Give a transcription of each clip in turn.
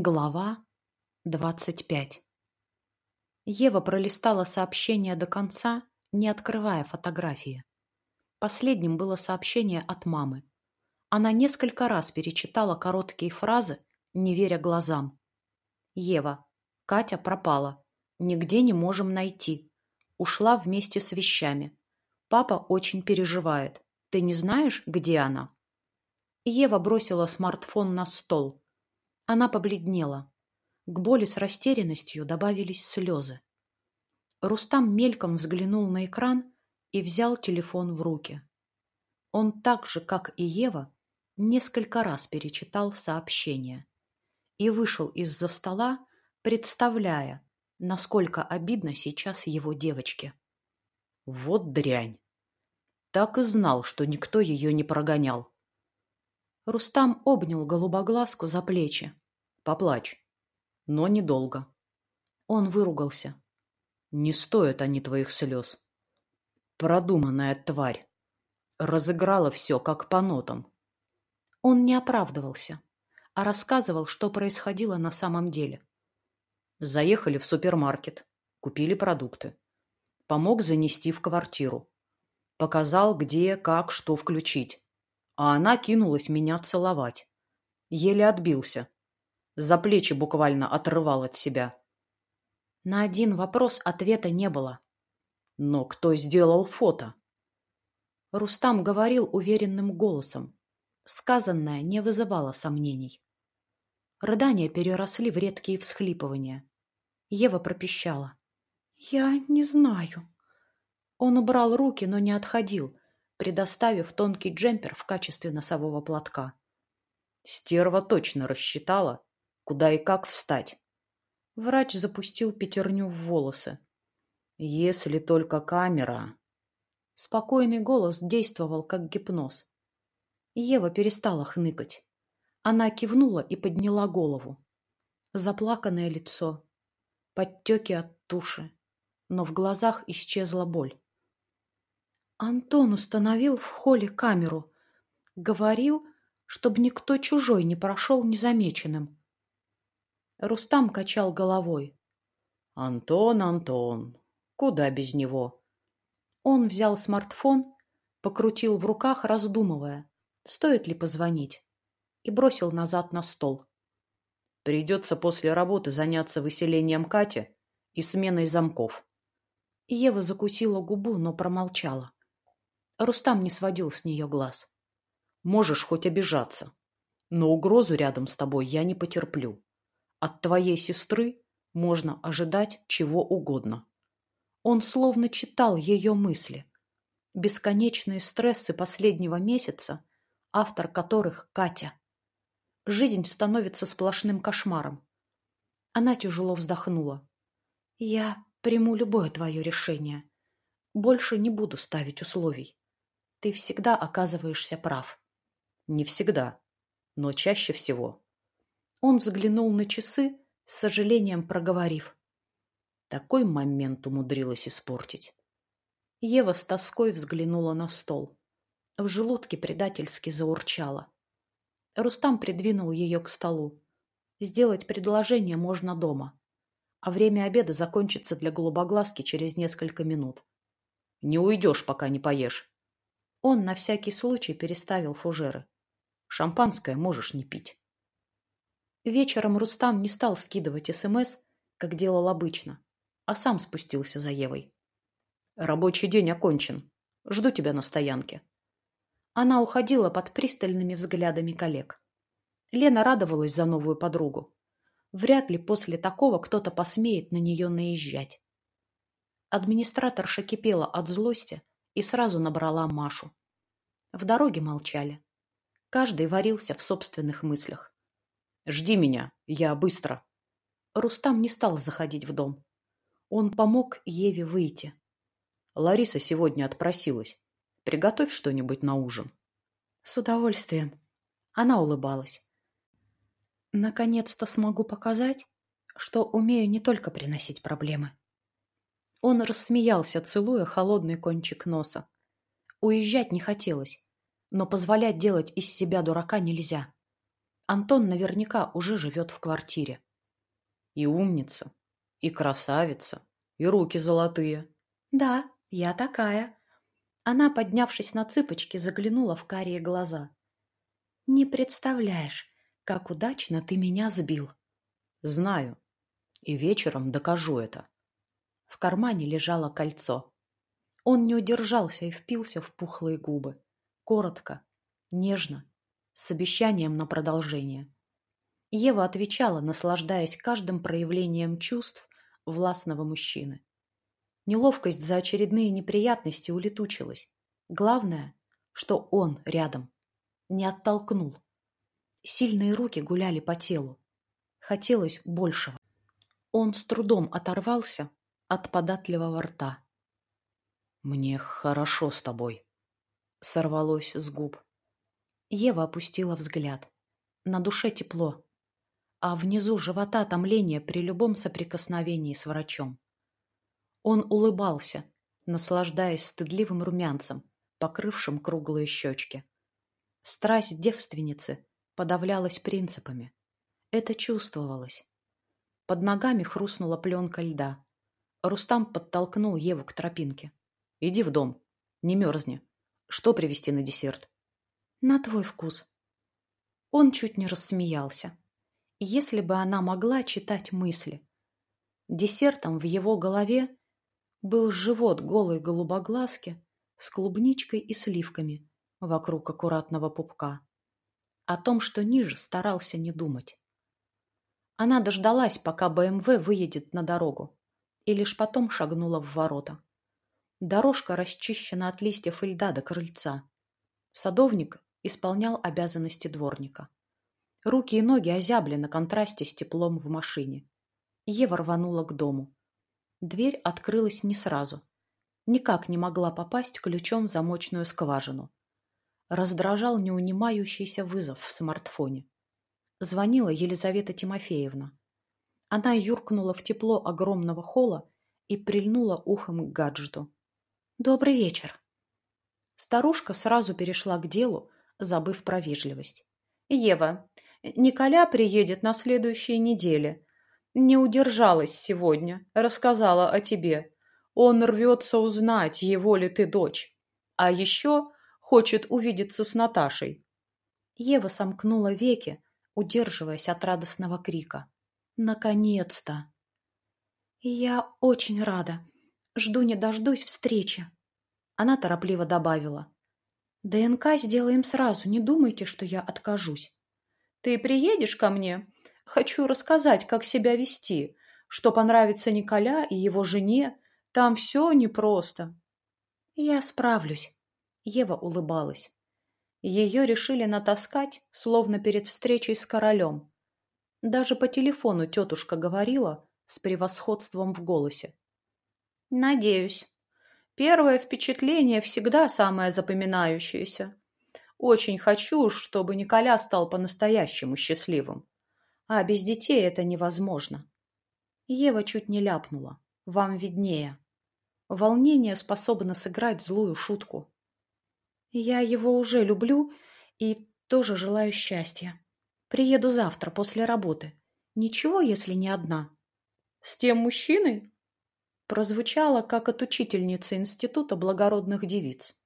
Глава двадцать пять Ева пролистала сообщение до конца, не открывая фотографии. Последним было сообщение от мамы. Она несколько раз перечитала короткие фразы, не веря глазам. «Ева, Катя пропала. Нигде не можем найти. Ушла вместе с вещами. Папа очень переживает. Ты не знаешь, где она?» Ева бросила смартфон на стол. Она побледнела. К боли с растерянностью добавились слезы. Рустам мельком взглянул на экран и взял телефон в руки. Он так же, как и Ева, несколько раз перечитал сообщение и вышел из-за стола, представляя, насколько обидно сейчас его девочке. Вот дрянь! Так и знал, что никто ее не прогонял. Рустам обнял голубоглазку за плечи. «Поплачь. Но недолго». Он выругался. «Не стоят они твоих слез. Продуманная тварь. Разыграла все, как по нотам». Он не оправдывался, а рассказывал, что происходило на самом деле. Заехали в супермаркет, купили продукты. Помог занести в квартиру. Показал, где, как, что включить а она кинулась меня целовать. Еле отбился. За плечи буквально отрывал от себя. На один вопрос ответа не было. Но кто сделал фото? Рустам говорил уверенным голосом. Сказанное не вызывало сомнений. Рыдания переросли в редкие всхлипывания. Ева пропищала. «Я не знаю». Он убрал руки, но не отходил, предоставив тонкий джемпер в качестве носового платка. Стерва точно рассчитала, куда и как встать. Врач запустил пятерню в волосы. Если только камера... Спокойный голос действовал как гипноз. Ева перестала хныкать. Она кивнула и подняла голову. Заплаканное лицо, подтеки от туши, но в глазах исчезла боль. Антон установил в холле камеру. Говорил, чтобы никто чужой не прошел незамеченным. Рустам качал головой. «Антон, Антон, куда без него?» Он взял смартфон, покрутил в руках, раздумывая, стоит ли позвонить, и бросил назад на стол. «Придется после работы заняться выселением Кати и сменой замков». Ева закусила губу, но промолчала. Рустам не сводил с нее глаз. «Можешь хоть обижаться, но угрозу рядом с тобой я не потерплю. От твоей сестры можно ожидать чего угодно». Он словно читал ее мысли. Бесконечные стрессы последнего месяца, автор которых Катя. Жизнь становится сплошным кошмаром. Она тяжело вздохнула. «Я приму любое твое решение. Больше не буду ставить условий ты всегда оказываешься прав. Не всегда, но чаще всего. Он взглянул на часы, с сожалением проговорив. Такой момент умудрилась испортить. Ева с тоской взглянула на стол. В желудке предательски заурчала. Рустам придвинул ее к столу. Сделать предложение можно дома. А время обеда закончится для голубоглазки через несколько минут. Не уйдешь, пока не поешь. Он на всякий случай переставил фужеры. Шампанское можешь не пить. Вечером Рустам не стал скидывать СМС, как делал обычно, а сам спустился за Евой. «Рабочий день окончен. Жду тебя на стоянке». Она уходила под пристальными взглядами коллег. Лена радовалась за новую подругу. Вряд ли после такого кто-то посмеет на нее наезжать. Администраторша кипела от злости, и сразу набрала Машу. В дороге молчали. Каждый варился в собственных мыслях. «Жди меня, я быстро». Рустам не стал заходить в дом. Он помог Еве выйти. Лариса сегодня отпросилась. Приготовь что-нибудь на ужин. С удовольствием. Она улыбалась. Наконец-то смогу показать, что умею не только приносить проблемы. Он рассмеялся, целуя холодный кончик носа. Уезжать не хотелось, но позволять делать из себя дурака нельзя. Антон наверняка уже живет в квартире. И умница, и красавица, и руки золотые. Да, я такая. Она, поднявшись на цыпочки, заглянула в карие глаза. Не представляешь, как удачно ты меня сбил. Знаю. И вечером докажу это. В кармане лежало кольцо. Он не удержался и впился в пухлые губы. Коротко, нежно, с обещанием на продолжение. Ева отвечала, наслаждаясь каждым проявлением чувств властного мужчины. Неловкость за очередные неприятности улетучилась. Главное, что он рядом. Не оттолкнул. Сильные руки гуляли по телу. Хотелось большего. Он с трудом оторвался от податливого рта. «Мне хорошо с тобой», — сорвалось с губ. Ева опустила взгляд. На душе тепло, а внизу живота томление при любом соприкосновении с врачом. Он улыбался, наслаждаясь стыдливым румянцем, покрывшим круглые щечки. Страсть девственницы подавлялась принципами. Это чувствовалось. Под ногами хрустнула пленка льда. Рустам подтолкнул Еву к тропинке. «Иди в дом. Не мерзни. Что привезти на десерт?» «На твой вкус». Он чуть не рассмеялся. Если бы она могла читать мысли. Десертом в его голове был живот голой голубоглазки с клубничкой и сливками вокруг аккуратного пупка. О том, что ниже, старался не думать. Она дождалась, пока БМВ выедет на дорогу, и лишь потом шагнула в ворота. Дорожка расчищена от листьев и льда до крыльца. Садовник исполнял обязанности дворника. Руки и ноги озябли на контрасте с теплом в машине. Ева рванула к дому. Дверь открылась не сразу. Никак не могла попасть ключом в замочную скважину. Раздражал неунимающийся вызов в смартфоне. Звонила Елизавета Тимофеевна. Она юркнула в тепло огромного холла и прильнула ухом к гаджету. «Добрый вечер!» Старушка сразу перешла к делу, забыв про вежливость. «Ева, Николя приедет на следующей неделе. Не удержалась сегодня, рассказала о тебе. Он рвется узнать, его ли ты дочь. А еще хочет увидеться с Наташей. Ева сомкнула веки, удерживаясь от радостного крика. Наконец-то! Я очень рада. Жду не дождусь встречи. Она торопливо добавила. ДНК сделаем сразу, не думайте, что я откажусь. Ты приедешь ко мне? Хочу рассказать, как себя вести, что понравится Николя и его жене. Там все непросто. Я справлюсь. Ева улыбалась. Ее решили натаскать, словно перед встречей с королем. Даже по телефону тетушка говорила с превосходством в голосе. «Надеюсь. Первое впечатление всегда самое запоминающееся. Очень хочу, чтобы Николя стал по-настоящему счастливым. А без детей это невозможно. Ева чуть не ляпнула. Вам виднее. Волнение способно сыграть злую шутку. Я его уже люблю и тоже желаю счастья. Приеду завтра после работы. Ничего, если не одна. С тем мужчиной? Прозвучало, как от учительницы Института благородных девиц.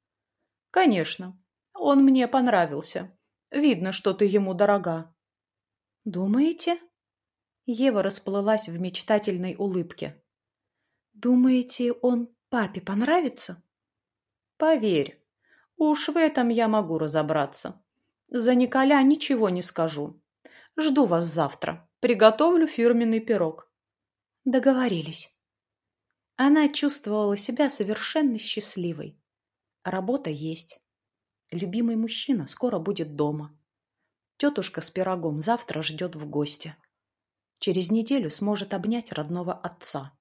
Конечно, он мне понравился. Видно, что ты ему дорога. «Думаете?» Ева расплылась в мечтательной улыбке. «Думаете, он папе понравится?» «Поверь, уж в этом я могу разобраться. За Николя ничего не скажу. Жду вас завтра. Приготовлю фирменный пирог». Договорились. Она чувствовала себя совершенно счастливой. Работа есть. Любимый мужчина скоро будет дома. Тетушка с пирогом завтра ждет в гости. Через неделю сможет обнять родного отца.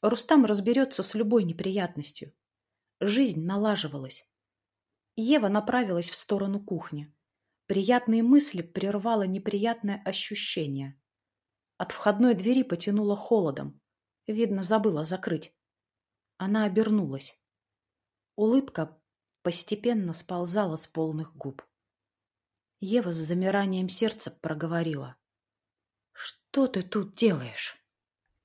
Рустам разберется с любой неприятностью. Жизнь налаживалась. Ева направилась в сторону кухни. Приятные мысли прервало неприятное ощущение. От входной двери потянуло холодом. Видно, забыла закрыть. Она обернулась. Улыбка постепенно сползала с полных губ. Ева с замиранием сердца проговорила. «Что ты тут делаешь?»